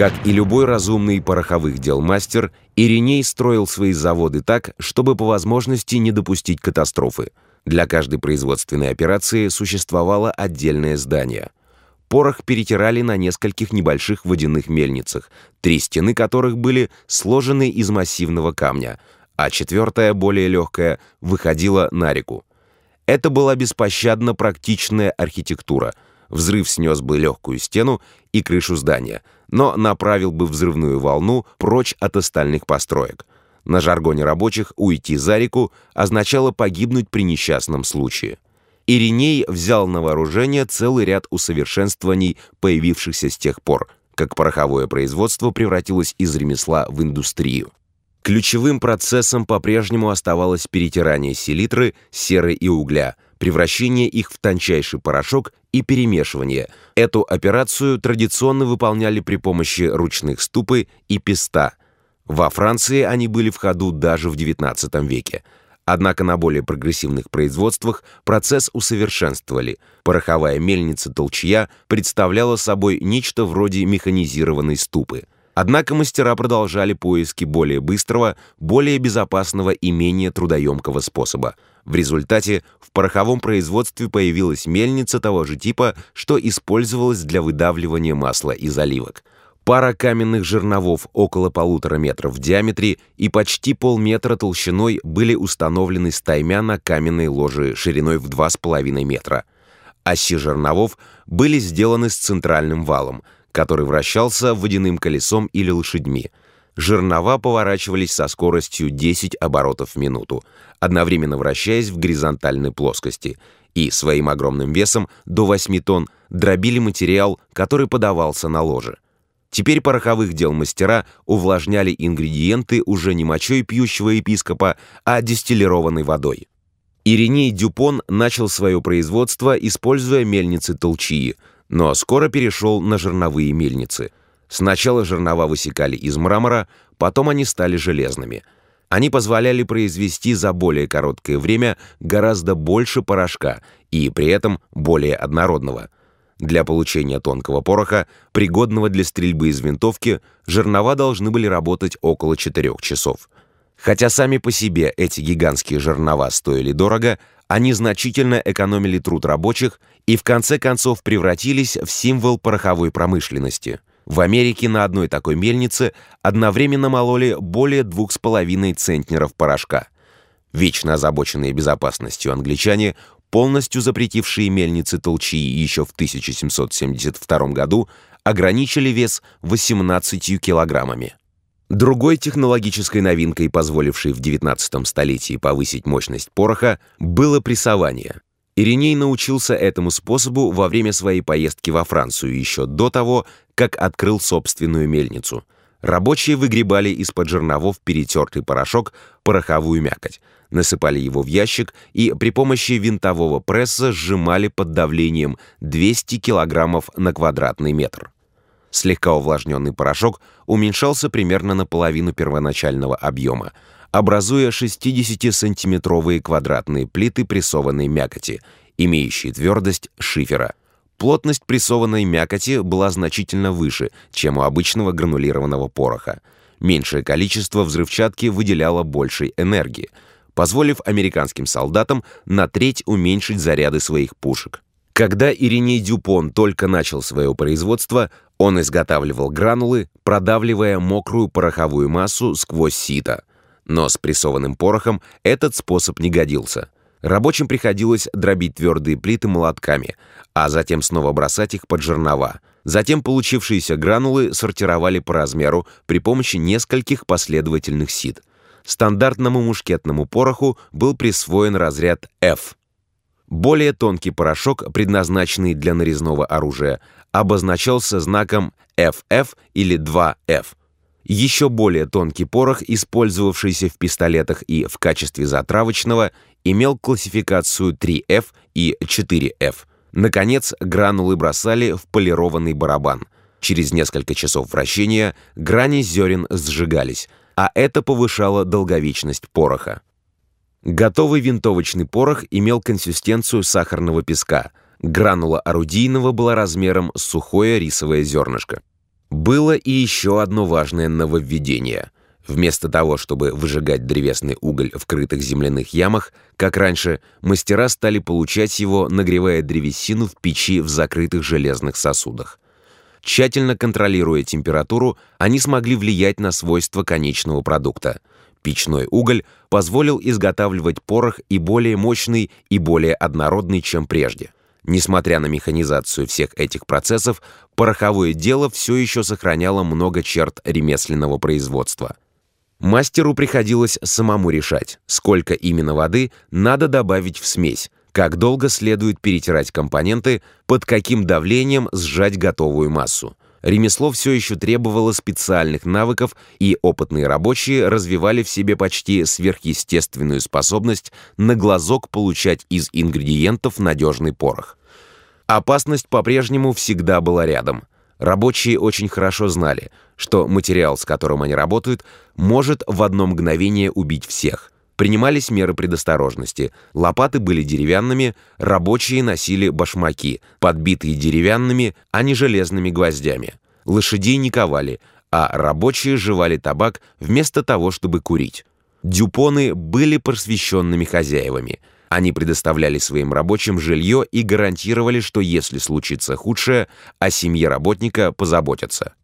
Как и любой разумный пороховых дел мастер, Ириней строил свои заводы так, чтобы по возможности не допустить катастрофы. Для каждой производственной операции существовало отдельное здание. Порох перетирали на нескольких небольших водяных мельницах, три стены которых были сложены из массивного камня, а четвертая, более легкая, выходила на реку. Это была беспощадно практичная архитектура. Взрыв снес бы легкую стену и крышу здания, но направил бы взрывную волну прочь от остальных построек. На жаргоне рабочих «уйти за реку» означало погибнуть при несчастном случае. Ириней взял на вооружение целый ряд усовершенствований, появившихся с тех пор, как пороховое производство превратилось из ремесла в индустрию. Ключевым процессом по-прежнему оставалось перетирание селитры, серы и угля, превращение их в тончайший порошок и перемешивание. Эту операцию традиционно выполняли при помощи ручных ступы и песта. Во Франции они были в ходу даже в XIX веке. Однако на более прогрессивных производствах процесс усовершенствовали. Пороховая мельница толчья представляла собой нечто вроде механизированной ступы. Однако мастера продолжали поиски более быстрого, более безопасного и менее трудоемкого способа. В результате в пороховом производстве появилась мельница того же типа, что использовалась для выдавливания масла из оливок. Пара каменных жерновов около полутора метров в диаметре и почти полметра толщиной были установлены стаймя на каменной ложе шириной в 2,5 метра. Оси жерновов были сделаны с центральным валом – который вращался водяным колесом или лошадьми. Жернова поворачивались со скоростью 10 оборотов в минуту, одновременно вращаясь в горизонтальной плоскости, и своим огромным весом до 8 тонн дробили материал, который подавался на ложе. Теперь пороховых дел мастера увлажняли ингредиенты уже не мочой пьющего епископа, а дистиллированной водой. Ириней Дюпон начал свое производство, используя мельницы толчии – но скоро перешел на жерновые мельницы. Сначала жернова высекали из мрамора, потом они стали железными. Они позволяли произвести за более короткое время гораздо больше порошка и при этом более однородного. Для получения тонкого пороха, пригодного для стрельбы из винтовки, жернова должны были работать около 4 часов. Хотя сами по себе эти гигантские жернова стоили дорого, они значительно экономили труд рабочих и в конце концов превратились в символ пороховой промышленности. В Америке на одной такой мельнице одновременно мололи более двух с половиной центнеров порошка. Вечно озабоченные безопасностью англичане, полностью запретившие мельницы толчии еще в 1772 году, ограничили вес 18 килограммами. Другой технологической новинкой, позволившей в XIX столетии повысить мощность пороха, было прессование. Ириней научился этому способу во время своей поездки во Францию еще до того, как открыл собственную мельницу. Рабочие выгребали из-под жерновов перетертый порошок, пороховую мякоть, насыпали его в ящик и при помощи винтового пресса сжимали под давлением 200 килограммов на квадратный метр. Слегка увлажненный порошок уменьшался примерно на половину первоначального объема, образуя 60-сантиметровые квадратные плиты прессованной мякоти, имеющие твердость шифера. Плотность прессованной мякоти была значительно выше, чем у обычного гранулированного пороха. Меньшее количество взрывчатки выделяло большей энергии, позволив американским солдатам на треть уменьшить заряды своих пушек. Когда Ириней Дюпон только начал свое производство, он изготавливал гранулы, продавливая мокрую пороховую массу сквозь сито. Но с прессованным порохом этот способ не годился. Рабочим приходилось дробить твердые плиты молотками, а затем снова бросать их под жернова. Затем получившиеся гранулы сортировали по размеру при помощи нескольких последовательных сит. Стандартному мушкетному пороху был присвоен разряд F. Более тонкий порошок, предназначенный для нарезного оружия, обозначался знаком FF или 2F. Еще более тонкий порох, использовавшийся в пистолетах и в качестве затравочного, имел классификацию 3F и 4F. Наконец, гранулы бросали в полированный барабан. Через несколько часов вращения грани зерен сжигались, а это повышало долговечность пороха. Готовый винтовочный порох имел консистенцию сахарного песка – Гранула орудийного была размером с сухое рисовое зернышко. Было и еще одно важное нововведение. Вместо того, чтобы выжигать древесный уголь в крытых земляных ямах, как раньше, мастера стали получать его, нагревая древесину в печи в закрытых железных сосудах. Тщательно контролируя температуру, они смогли влиять на свойства конечного продукта. Печной уголь позволил изготавливать порох и более мощный, и более однородный, чем прежде. Несмотря на механизацию всех этих процессов, пороховое дело все еще сохраняло много черт ремесленного производства. Мастеру приходилось самому решать, сколько именно воды надо добавить в смесь, как долго следует перетирать компоненты, под каким давлением сжать готовую массу. Ремесло все еще требовало специальных навыков, и опытные рабочие развивали в себе почти сверхъестественную способность на глазок получать из ингредиентов надежный порох. Опасность по-прежнему всегда была рядом. Рабочие очень хорошо знали, что материал, с которым они работают, может в одно мгновение убить всех. Принимались меры предосторожности. Лопаты были деревянными, рабочие носили башмаки, подбитые деревянными, а не железными гвоздями. Лошадей не ковали, а рабочие жевали табак вместо того, чтобы курить. Дюпоны были просвещенными хозяевами – они предоставляли своим рабочим жилье и гарантировали, что если случится худшее, о семье работника позаботятся.